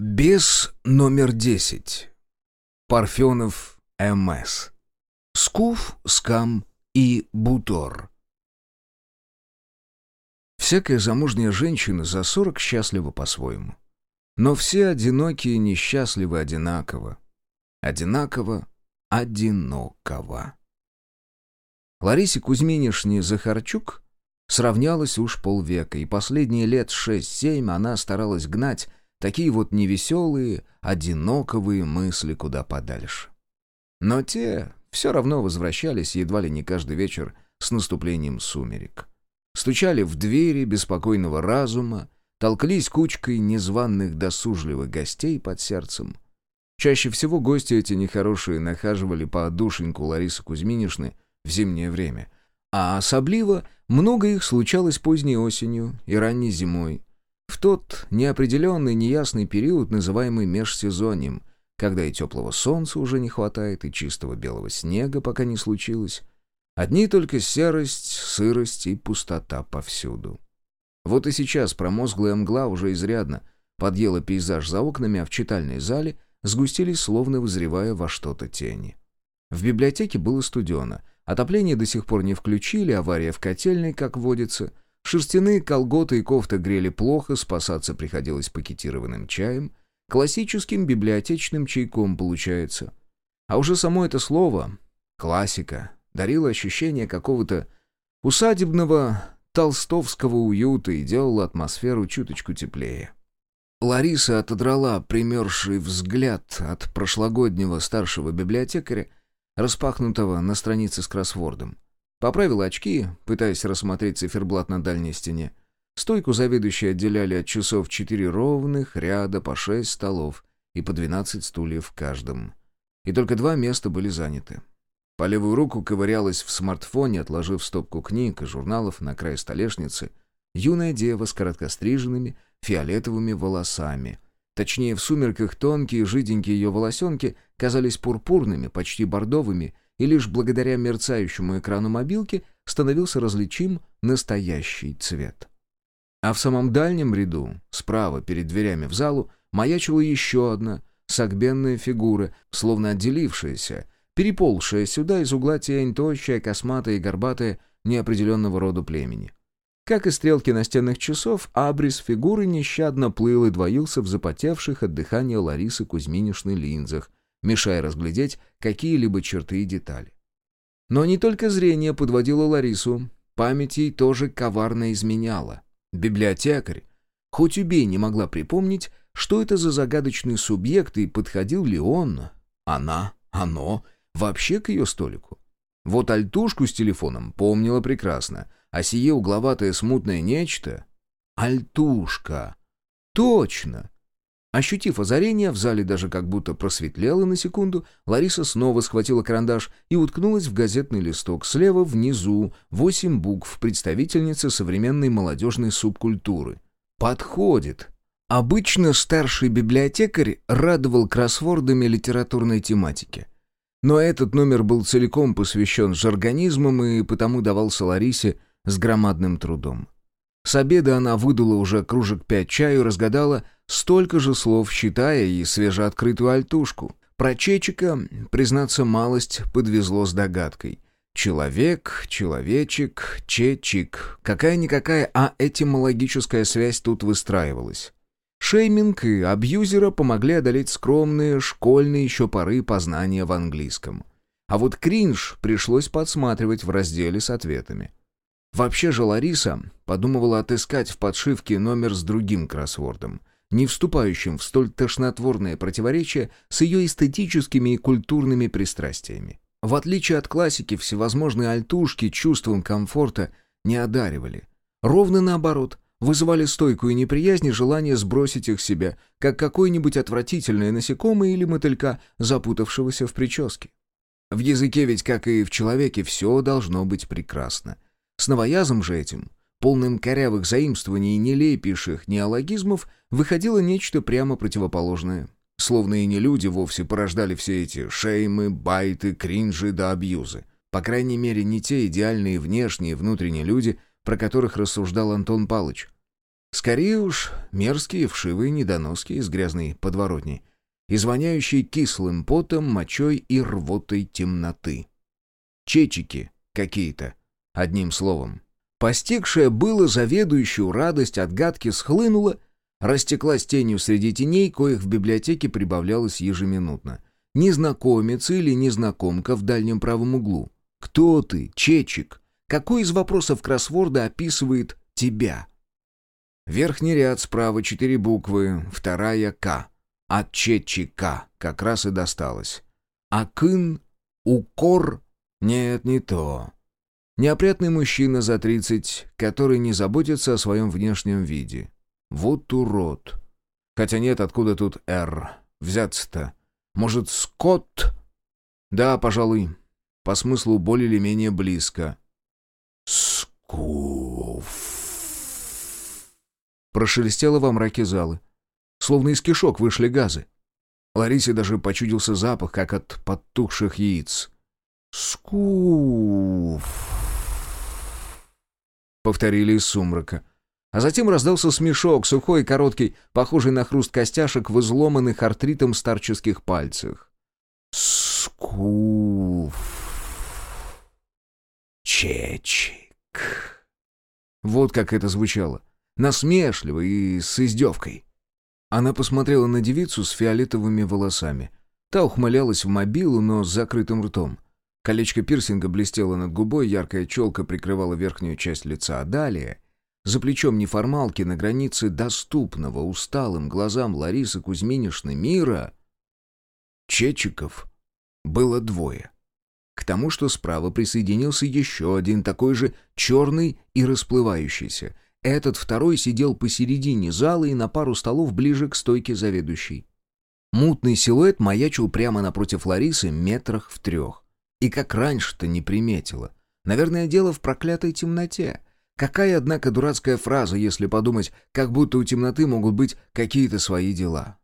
Бес номер десять. Парфенов МС. Скуф, Скам и Бутор. Всякая замужняя женщина за сорок счастлива по-своему. Но все одинокие несчастливы одинаково. Одинаково, одиноково. Ларисе Кузьминишне Захарчук сравнялась уж полвека, и последние лет шесть-семь она старалась гнать Такие вот невеселые, одиноковые мысли куда подальше. Но те все равно возвращались едва ли не каждый вечер с наступлением сумерек. Стучали в двери беспокойного разума, толклись кучкой незваных досужливых гостей под сердцем. Чаще всего гости эти нехорошие нахаживали по душеньку Ларисы Кузьминишны в зимнее время, а особливо много их случалось поздней осенью и ранней зимой, в тот неопределенный, неясный период, называемый межсезоньем, когда и теплого солнца уже не хватает, и чистого белого снега пока не случилось, одни только серость, сырость и пустота повсюду. Вот и сейчас промозглая мгла уже изрядно подъела пейзаж за окнами, а в читальной зале сгустились, словно вызревая во что-то тени. В библиотеке было студено, отопление до сих пор не включили, авария в котельной, как водится — Шерстяные колготы и кофта грели плохо, спасаться приходилось пакетированным чаем. Классическим библиотечным чайком получается. А уже само это слово, классика, дарило ощущение какого-то усадебного толстовского уюта и делало атмосферу чуточку теплее. Лариса отодрала примерзший взгляд от прошлогоднего старшего библиотекаря, распахнутого на странице с кроссвордом. Поправил очки, пытаясь рассмотреть циферблат на дальней стене. Стойку заведующие отделяли от часов четыре ровных ряда по шесть столов и по двенадцать стульев в каждом. И только два места были заняты. По левую руку ковырялась в смартфоне, отложив стопку книг и журналов на край столешницы, юная дева с короткостриженными фиолетовыми волосами. Точнее, в сумерках тонкие, жиденькие ее волосенки казались пурпурными, почти бордовыми, и лишь благодаря мерцающему экрану мобилки становился различим настоящий цвет. А в самом дальнем ряду, справа перед дверями в залу, маячила еще одна сагбенная фигура, словно отделившаяся, переползшая сюда из угла тень, тощая, косматая и горбатая неопределенного рода племени. Как и стрелки настенных часов, абрис фигуры нещадно плыл и двоился в запотевших от дыхания Ларисы Кузьминишны линзах, мешая разглядеть какие-либо черты и детали. Но не только зрение подводило Ларису, память ей тоже коварно изменяла. Библиотекарь, хоть убей, не могла припомнить, что это за загадочный субъект и подходил ли он, она, оно, вообще к ее столику. Вот альтушку с телефоном помнила прекрасно, а сие угловатое смутное нечто... Альтушка! Точно! Ощутив озарение, в зале даже как будто просветлело на секунду, Лариса снова схватила карандаш и уткнулась в газетный листок. Слева внизу восемь букв представительницы современной молодежной субкультуры. «Подходит». Обычно старший библиотекарь радовал кроссвордами литературной тематики. Но этот номер был целиком посвящен жаргонизмам и потому давался Ларисе с громадным трудом. С обеда она выдала уже кружек пять чаю разгадала столько же слов, считая и свежеоткрытую альтушку. Про Чечика, признаться, малость подвезло с догадкой. Человек, человечек, чечик. Какая-никакая, а этимологическая связь тут выстраивалась. Шейминг и абьюзера помогли одолеть скромные школьные еще поры познания в английском. А вот кринж пришлось подсматривать в разделе с ответами. Вообще же Лариса подумывала отыскать в подшивке номер с другим кроссвордом, не вступающим в столь тошнотворное противоречие с ее эстетическими и культурными пристрастиями. В отличие от классики, всевозможные альтушки чувством комфорта не одаривали. Ровно наоборот, вызывали стойкую неприязнь и желание сбросить их с себя, как какое-нибудь отвратительное насекомое или мотылька, запутавшегося в прическе. В языке ведь, как и в человеке, все должно быть прекрасно. С новоязом же этим, полным корявых заимствований и нелепейших неологизмов, выходило нечто прямо противоположное. Словно и не люди вовсе порождали все эти шеймы, байты, кринжи да абьюзы. По крайней мере, не те идеальные внешние и внутренние люди, про которых рассуждал Антон Палыч. Скорее уж, мерзкие, вшивые недоноски из грязной подворотни, извоняющие кислым потом, мочой и рвотой темноты. Чечики какие-то, одним словом. Постигшая было заведующую радость от гадки схлынула, растеклась тенью среди теней, коих в библиотеке прибавлялось ежеминутно. Незнакомец или незнакомка в дальнем правом углу. Кто ты, Чечик? Какой из вопросов кроссворда описывает тебя? Верхний ряд справа четыре буквы, вторая «К». От Чечика как раз и досталось. Акын, укор... Нет, не то. Неопрятный мужчина за тридцать, который не заботится о своем внешнем виде. Вот урод. Хотя нет, откуда тут «Р». Взяться-то. Может, Скотт? Да, пожалуй. По смыслу более или менее близко. Скуф. Прошелестело во мраке залы. Словно из кишок вышли газы. Ларисе даже почудился запах, как от подтухших яиц. «Скуф!» Повторили из сумрака. А затем раздался смешок, сухой и короткий, похожий на хруст костяшек в изломанных артритом старческих пальцах. «Скуф!» «Чечик!» Вот как это звучало. Насмешливо и с издевкой. Она посмотрела на девицу с фиолетовыми волосами. Та ухмылялась в мобилу, но с закрытым ртом. Колечко пирсинга блестело над губой, яркая челка прикрывала верхнюю часть лица, а далее... За плечом неформалки на границе доступного усталым глазам Ларисы Кузьминишны мира Чечиков было двое. К тому, что справа присоединился еще один такой же черный и расплывающийся. Этот второй сидел посередине зала и на пару столов ближе к стойке заведующей. Мутный силуэт маячил прямо напротив Ларисы метрах в трех. И как раньше-то не приметила. Наверное, дело в проклятой темноте. Какая, однако, дурацкая фраза, если подумать, как будто у темноты могут быть какие-то свои дела.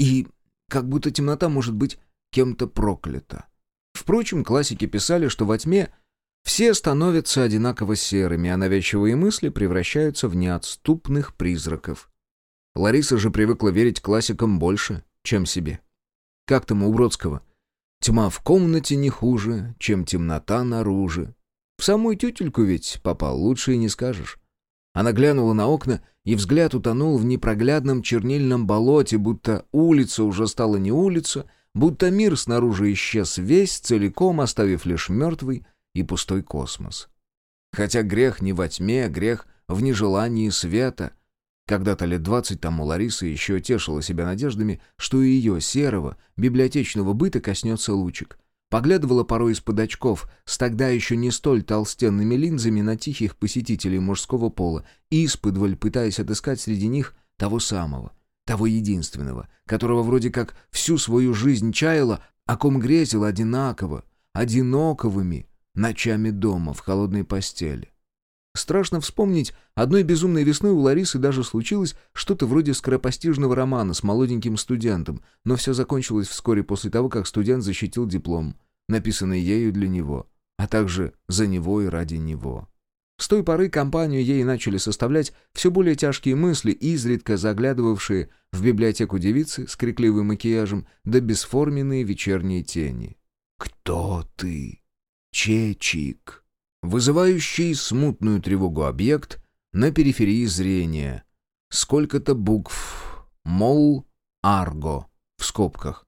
И как будто темнота может быть кем-то проклята. Впрочем, классики писали, что во тьме все становятся одинаково серыми, а навязчивые мысли превращаются в неотступных призраков. Лариса же привыкла верить классикам больше, чем себе. Как там у Бродского? «Тьма в комнате не хуже, чем темнота наружу». В самую тютельку ведь попал, лучше и не скажешь. Она глянула на окна, и взгляд утонул в непроглядном чернильном болоте, будто улица уже стала не улица, будто мир снаружи исчез весь, целиком оставив лишь мертвый и пустой космос. Хотя грех не во тьме, грех в нежелании света. Когда-то лет двадцать тому Лариса еще тешила себя надеждами, что и ее серого, библиотечного быта коснется лучик — Поглядывала порой из-под очков с тогда еще не столь толстенными линзами на тихих посетителей мужского пола, исподволь пытаясь отыскать среди них того самого, того единственного, которого вроде как всю свою жизнь чаяла, о ком грезила одинаково, одиноковыми ночами дома в холодной постели. Страшно вспомнить, одной безумной весной у Ларисы даже случилось что-то вроде скоропостижного романа с молоденьким студентом, но все закончилось вскоре после того, как студент защитил диплом, написанный ею для него, а также за него и ради него. С той поры компанию ей начали составлять все более тяжкие мысли, изредка заглядывавшие в библиотеку девицы с крикливым макияжем да бесформенные вечерние тени. «Кто ты, Чечик?» Вызывающий смутную тревогу объект на периферии зрения. Сколько-то букв. Мол, арго. В скобках.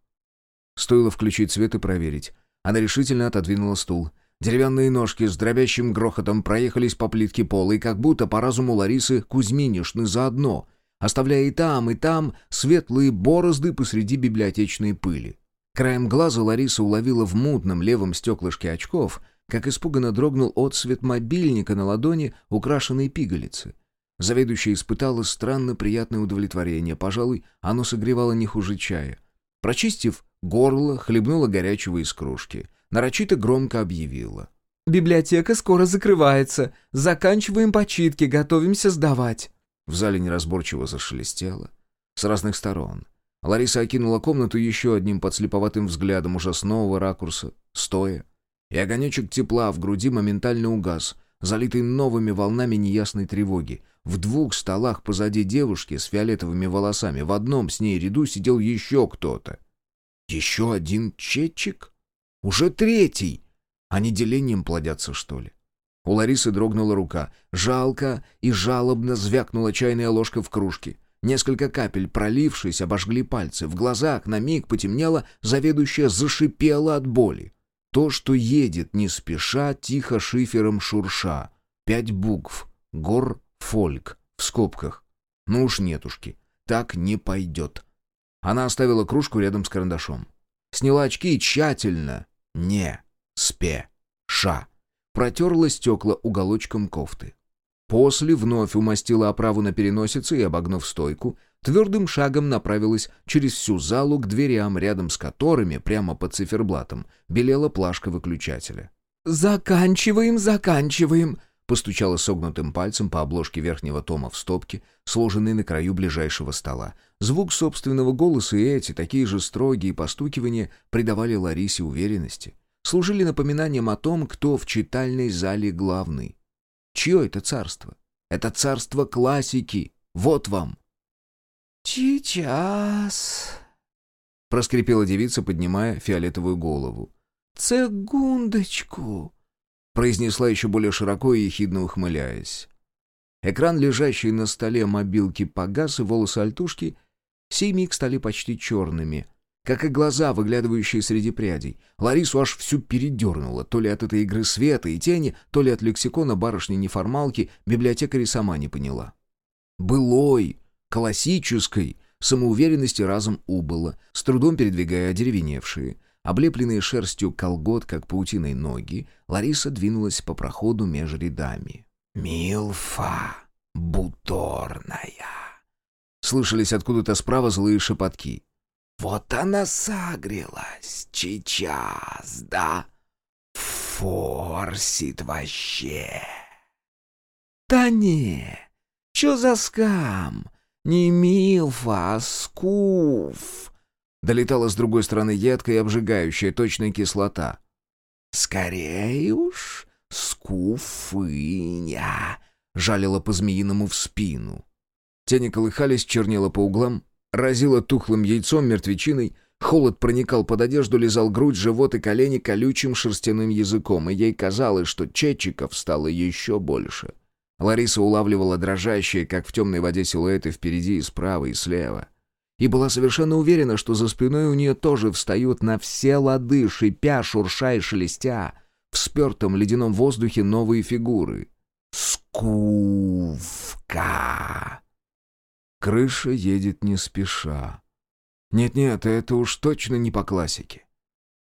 Стоило включить свет и проверить. Она решительно отодвинула стул. Деревянные ножки с дробящим грохотом проехались по плитке пола, и как будто по разуму Ларисы Кузьминишны заодно, оставляя и там, и там светлые борозды посреди библиотечной пыли. Краем глаза Лариса уловила в мутном левом стеклышке очков как испуганно дрогнул отсвет мобильника на ладони, украшенной пигалицы. Заведующая испытала странно приятное удовлетворение. Пожалуй, оно согревало не хуже чая. Прочистив горло, хлебнула горячего из кружки. Нарочито громко объявила. «Библиотека скоро закрывается. Заканчиваем почитки, готовимся сдавать». В зале неразборчиво зашелестело. С разных сторон. Лариса окинула комнату еще одним подслеповатым взглядом уже с нового ракурса, стоя и огонечек тепла в груди моментально угас, залитый новыми волнами неясной тревоги. В двух столах позади девушки с фиолетовыми волосами в одном с ней ряду сидел еще кто-то. Еще один четчик? Уже третий! Они делением плодятся, что ли? У Ларисы дрогнула рука. Жалко и жалобно звякнула чайная ложка в кружке. Несколько капель, пролившись, обожгли пальцы. В глазах на миг потемнело, заведующая зашипела от боли. То, что едет не спеша, тихо шифером шурша. Пять букв. Гор, фольк. В скобках. Ну уж нетушки. Так не пойдет. Она оставила кружку рядом с карандашом. Сняла очки и тщательно, не спеша, протерла стекла уголочком кофты. После вновь умастила оправу на переносице и, обогнув стойку, твердым шагом направилась через всю залу к дверям, рядом с которыми, прямо под циферблатом, белела плашка выключателя. «Заканчиваем, заканчиваем!» постучала согнутым пальцем по обложке верхнего тома в стопке, сложенной на краю ближайшего стола. Звук собственного голоса и эти, такие же строгие постукивания, придавали Ларисе уверенности. Служили напоминанием о том, кто в читальной зале главный. Чье это царство? Это царство классики. Вот вам. «Сейчас...» — проскрипела девица, поднимая фиолетовую голову. «Цегундочку...» — произнесла еще более широко и ехидно ухмыляясь. Экран, лежащий на столе мобилки, погас, и волосы альтушки сей миг стали почти черными, как и глаза, выглядывающие среди прядей. Ларису аж всю передернуло, то ли от этой игры света и тени, то ли от лексикона барышни-неформалки, библиотекарь сама не поняла. Былой, классической, самоуверенности разом убыло, с трудом передвигая одеревеневшие, облепленные шерстью колгот, как паутиной ноги, Лариса двинулась по проходу между рядами. «Милфа буторная!» Слышались откуда-то справа злые шепотки. Вот она согрелась сейчас, да? Форсит вообще. Да не, чё за скам? Не милфа, а скуф. Долетала с другой стороны едкая и обжигающая точная кислота. Скорее уж, скуфыня, жалила по-змеиному в спину. Тени колыхались, чернела по углам, Разило тухлым яйцом, мертвечиной. Холод проникал под одежду, лизал грудь, живот и колени колючим шерстяным языком, и ей казалось, что чечиков стало еще больше. Лариса улавливала дрожащие, как в темной воде, силуэты впереди и справа, и слева. И была совершенно уверена, что за спиной у нее тоже встают на все лады, шипя, шурша и шелестя, в спертом ледяном воздухе новые фигуры. «Скувка!» Крыша едет не спеша. Нет-нет, это уж точно не по классике.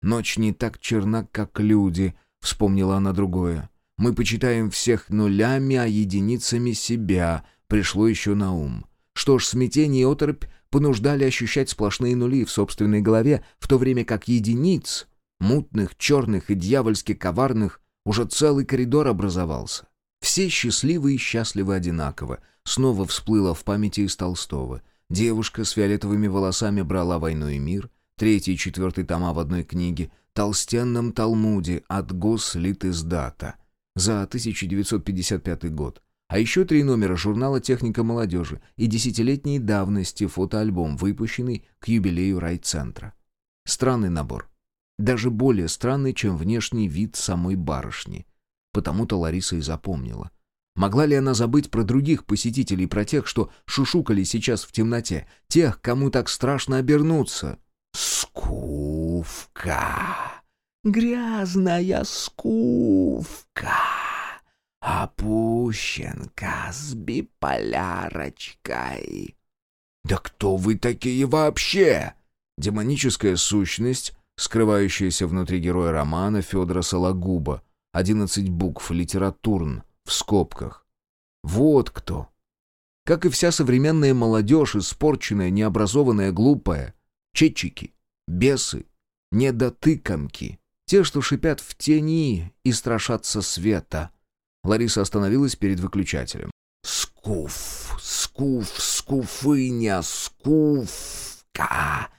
Ночь не так черна, как люди, вспомнила она другое. Мы почитаем всех нулями, а единицами себя, пришло еще на ум. Что ж, смятение и оторопь понуждали ощущать сплошные нули в собственной голове, в то время как единиц, мутных, черных и дьявольски коварных, уже целый коридор образовался. Все счастливы и счастливы одинаково, снова всплыло в памяти из Толстого. Девушка с фиолетовыми волосами брала «Войну и мир», третий и четвертый тома в одной книге, толстенном Талмуде от Гослитиздата за 1955 год. А еще три номера журнала «Техника молодежи» и десятилетней давности фотоальбом, выпущенный к юбилею райцентра. Странный набор. Даже более странный, чем внешний вид самой барышни. Потому-то Лариса и запомнила. Могла ли она забыть про других посетителей, про тех, что шушукали сейчас в темноте, тех, кому так страшно обернуться? «Скувка! Грязная скувка! Опущенка с биполярочкой!» «Да кто вы такие вообще?» Демоническая сущность, скрывающаяся внутри героя романа Федора Сологуба, «Одиннадцать букв, литературн», в скобках. Вот кто. Как и вся современная молодежь, испорченная, необразованная, глупая. Четчики, бесы, недотыкомки. Те, что шипят в тени и страшатся света. Лариса остановилась перед выключателем. «Скуф, скуф, скуфыня, скуфка!»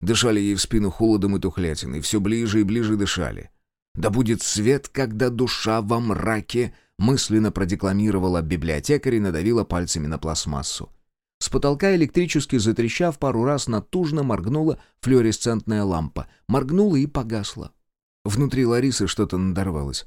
Дышали ей в спину холодом и тухлятиной, все ближе и ближе дышали. «Да будет свет, когда душа во мраке мысленно продекламировала библиотекарь и надавила пальцами на пластмассу. С потолка электрически затрещав пару раз натужно моргнула флуоресцентная лампа. Моргнула и погасла. Внутри Ларисы что-то надорвалось.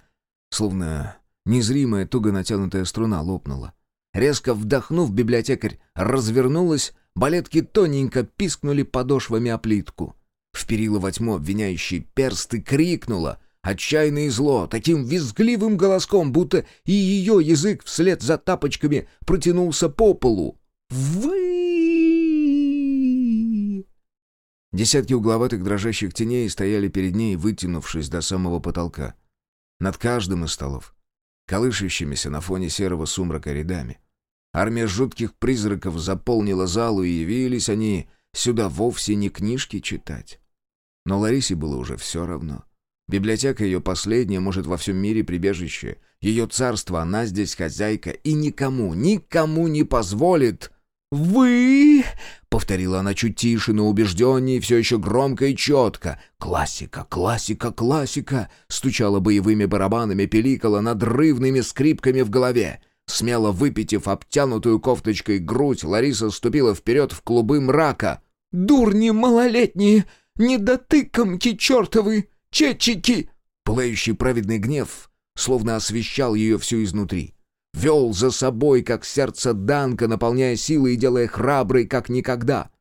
Словно незримая туго натянутая струна лопнула. Резко вдохнув, библиотекарь развернулась, балетки тоненько пискнули подошвами о плитку. Вперила во тьму обвиняющий перст и крикнула — отчаянно и зло, таким визгливым голоском, будто и ее язык вслед за тапочками протянулся по полу. «Вы!» Десятки угловатых дрожащих теней стояли перед ней, вытянувшись до самого потолка. Над каждым из столов, колышущимися на фоне серого сумрака рядами. Армия жутких призраков заполнила залу, и явились они сюда вовсе не книжки читать. Но Ларисе было уже все равно. Библиотека ее последняя, может, во всем мире прибежище. Ее царство, она здесь хозяйка, и никому, никому не позволит. «Вы...» — повторила она чуть тише, но убежденнее, все еще громко и четко. «Классика, классика, классика!» — стучала боевыми барабанами, пиликала надрывными скрипками в голове. Смело выпитив обтянутую кофточкой грудь, Лариса ступила вперед в клубы мрака. «Дурни малолетние! Недотыкомки чертовы! Четчики!» Пылающий праведный гнев словно освещал ее всю изнутри. Вел за собой, как сердце Данка, наполняя силой и делая храброй, как никогда.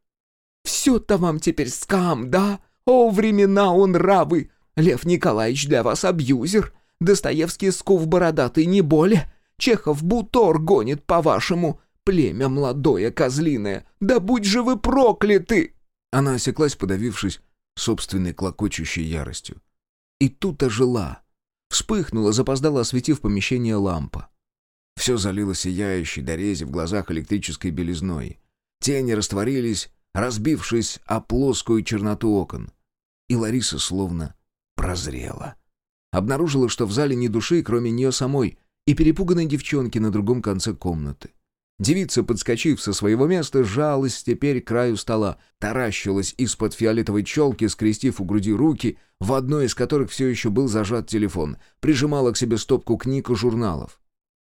«Все-то вам теперь скам, да? О, времена он равы! Лев Николаевич для вас абьюзер, Достоевский скуф бородатый не более, Чехов бутор гонит по-вашему, племя молодое козлиное, да будь же вы прокляты!» Она осеклась, подавившись собственной клокочущей яростью. И тут ожила. Вспыхнула, запоздала, осветив помещение лампа. Все залило сияющей дорези в глазах электрической белизной. Тени растворились, разбившись о плоскую черноту окон. И Лариса словно прозрела. Обнаружила, что в зале ни души, кроме нее самой, и перепуганной девчонки на другом конце комнаты. Девица, подскочив со своего места, сжалась теперь к краю стола, таращилась из-под фиолетовой челки, скрестив у груди руки, в одной из которых все еще был зажат телефон, прижимала к себе стопку книг и журналов.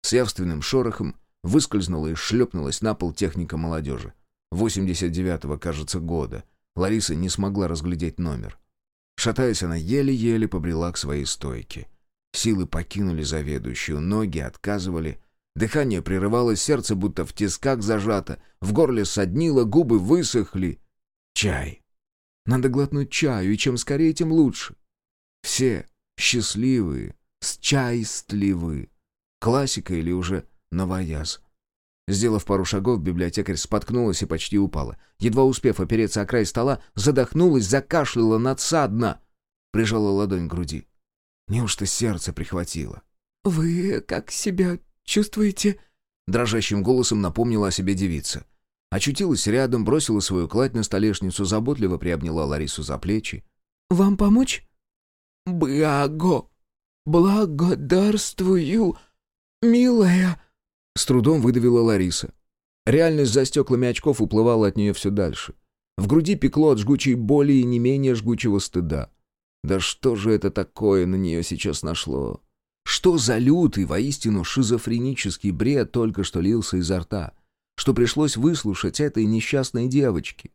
С явственным шорохом выскользнула и шлепнулась на пол техника молодежи. 89-го, кажется, года. Лариса не смогла разглядеть номер. Шатаясь, она еле-еле побрела к своей стойке. Силы покинули заведующую, ноги отказывали — Дыхание прерывалось, сердце будто в тисках зажато, в горле соднило, губы высохли. Чай. Надо глотнуть чаю, и чем скорее, тем лучше. Все счастливые, счастливы. Классика или уже новояз. Сделав пару шагов, библиотекарь споткнулась и почти упала. Едва успев опереться о край стола, задохнулась, закашляла надсадно. Прижала ладонь к груди. Неужто сердце прихватило? «Вы как себя Чувствуете?» Дрожащим голосом напомнила о себе девица. Очутилась рядом, бросила свою кладь на столешницу, заботливо приобняла Ларису за плечи. «Вам помочь?» «Благо! Благодарствую, милая!» С трудом выдавила Лариса. Реальность за стеклами очков уплывала от нее все дальше. В груди пекло от жгучей боли и не менее жгучего стыда. Да что же это такое на нее сейчас нашло? Что за лютый, воистину шизофренический бред только что лился изо рта, что пришлось выслушать этой несчастной девочке?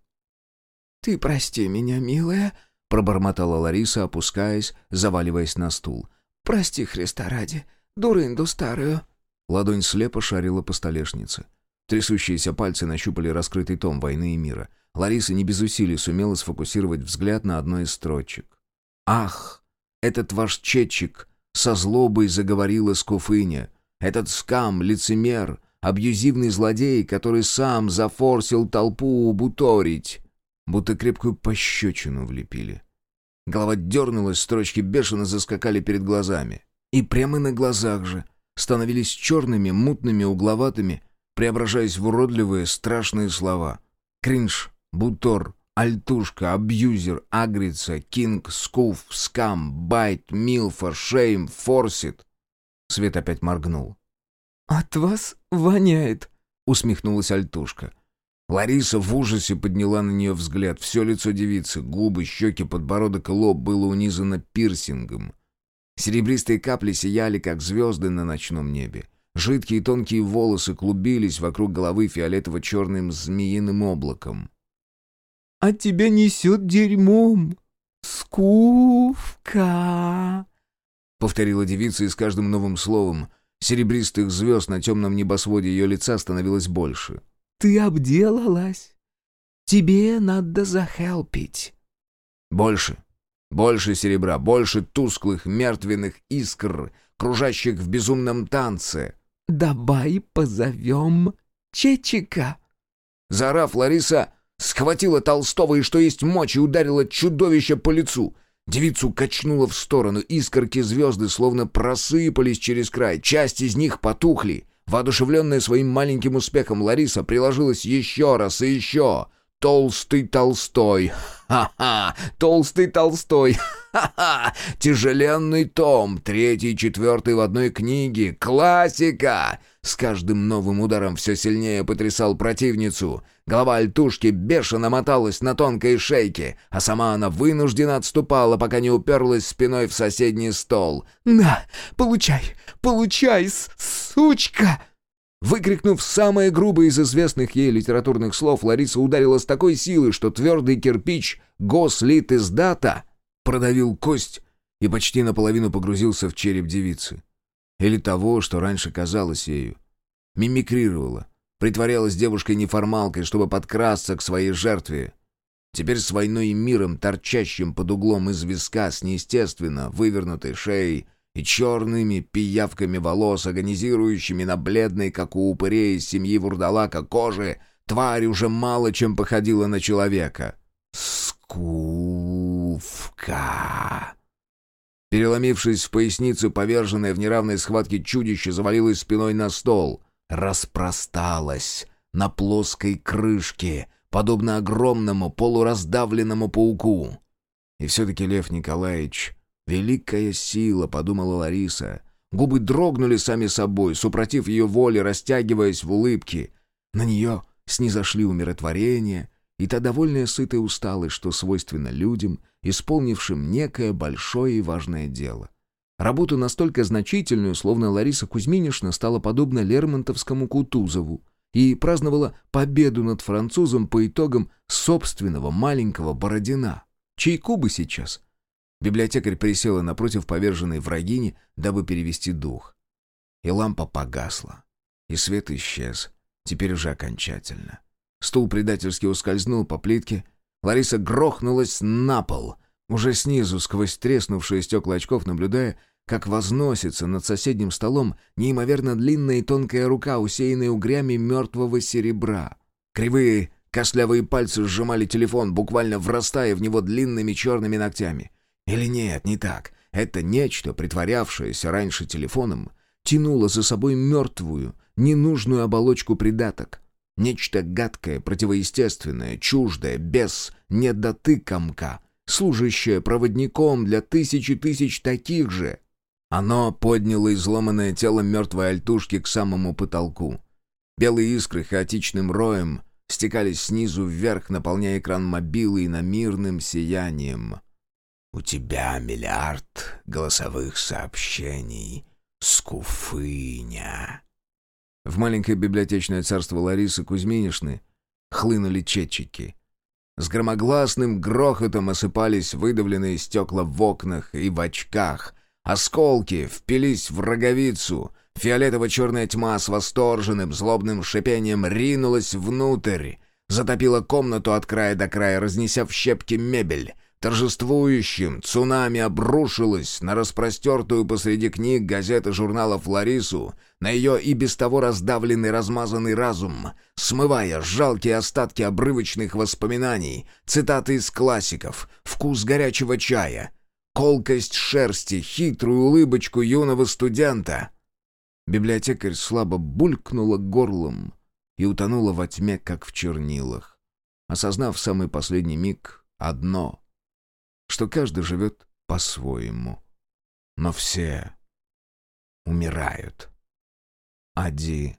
«Ты прости меня, милая», — пробормотала Лариса, опускаясь, заваливаясь на стул. «Прости, Христа ради, дурынду старую». Ладонь слепо шарила по столешнице. Трясущиеся пальцы нащупали раскрытый том «Войны и мира». Лариса не без усилий сумела сфокусировать взгляд на одной из строчек. «Ах, этот ваш четчик со злобой заговорила Скуфыня. Этот скам, лицемер, абьюзивный злодей, который сам зафорсил толпу убуторить. Будто крепкую пощечину влепили. Голова дернулась, строчки бешено заскакали перед глазами. И прямо на глазах же становились черными, мутными, угловатыми, преображаясь в уродливые, страшные слова. Кринж, бутор, Альтушка, абьюзер, агриться, кинг, скуф, скам, байт, милфор, шейм, форсит. Свет опять моргнул. «От вас воняет», — усмехнулась Альтушка. Лариса в ужасе подняла на нее взгляд. Все лицо девицы, губы, щеки, подбородок и лоб было унизано пирсингом. Серебристые капли сияли, как звезды на ночном небе. Жидкие тонкие волосы клубились вокруг головы фиолетово-черным змеиным облаком. «А тебя несет дерьмом, скувка!» Повторила девица и с каждым новым словом серебристых звезд на темном небосводе ее лица становилось больше. «Ты обделалась. Тебе надо захелпить». «Больше, больше серебра, больше тусклых мертвенных искр, кружащих в безумном танце. «Давай позовем Чечика!» Заорав, Лариса схватила Толстого и, что есть мочи, ударила чудовище по лицу. Девицу качнула в сторону, искорки звезды словно просыпались через край, часть из них потухли. Воодушевленная своим маленьким успехом, Лариса приложилась еще раз и еще. Толстый Толстой. Ха-ха! Толстый Толстой. Ха-ха! Тяжеленный том, третий, четвертый в одной книге. Классика! С каждым новым ударом все сильнее потрясал противницу. Голова альтушки бешено моталась на тонкой шейке, а сама она вынуждена отступала, пока не уперлась спиной в соседний стол. «На, получай, получай, сучка!» Выкрикнув самое грубое из известных ей литературных слов, Лариса ударила с такой силой, что твердый кирпич гослит из дата продавил кость и почти наполовину погрузился в череп девицы. Или того, что раньше казалось ею. Мимикрировала, притворялась девушкой-неформалкой, чтобы подкрасться к своей жертве. Теперь с войной и миром, торчащим под углом из виска с неестественно вывернутой шеей, и черными пиявками волос, агонизирующими на бледной, как у упырей из семьи вурдалака, кожи, тварь уже мало чем походила на человека. Скувка. Переломившись в поясницу, поверженное в неравной схватке чудище завалилось спиной на стол, распросталось на плоской крышке, подобно огромному полураздавленному пауку. И все-таки Лев Николаевич «Великая сила», — подумала Лариса. Губы дрогнули сами собой, супротив ее воли, растягиваясь в улыбке. На нее снизошли умиротворение и та довольная сытая усталость, что свойственно людям, исполнившим некое большое и важное дело. Работу настолько значительную, словно Лариса Кузьминишна стала подобна Лермонтовскому Кутузову и праздновала победу над французом по итогам собственного маленького Бородина. Чайку бы сейчас — Библиотекарь присела напротив поверженной врагини, дабы перевести дух. И лампа погасла. И свет исчез. Теперь уже окончательно. Стул предательски ускользнул по плитке. Лариса грохнулась на пол, уже снизу, сквозь треснувшие стекла очков, наблюдая, как возносится над соседним столом неимоверно длинная и тонкая рука, усеянная угрями мертвого серебра. Кривые, костлявые пальцы сжимали телефон, буквально врастая в него длинными черными ногтями. Или нет, не так. Это нечто, притворявшееся раньше телефоном, тянуло за собой мертвую, ненужную оболочку придаток. Нечто гадкое, противоестественное, чуждое, без недотыкомка, служащее проводником для тысячи тысяч таких же. Оно подняло изломанное тело мертвой альтушки к самому потолку. Белые искры хаотичным роем стекались снизу вверх, наполняя экран мобилы иномирным сиянием. У тебя миллиард голосовых сообщений, скуфыня. В маленькое библиотечное царство Ларисы Кузьминишны хлынули четчики. С громогласным грохотом осыпались выдавленные стекла в окнах и в очках. Осколки впились в роговицу. Фиолетово-черная тьма с восторженным, злобным шипением ринулась внутрь. Затопила комнату от края до края, разнеся в щепки мебель — торжествующим цунами обрушилась на распростертую посреди книг, газет и журналов Ларису, на ее и без того раздавленный размазанный разум, смывая жалкие остатки обрывочных воспоминаний, цитаты из классиков, вкус горячего чая, колкость шерсти, хитрую улыбочку юного студента. Библиотекарь слабо булькнула горлом и утонула во тьме, как в чернилах. Осознав в самый последний миг одно — что каждый живет по-своему. Но все умирают. Одиноково.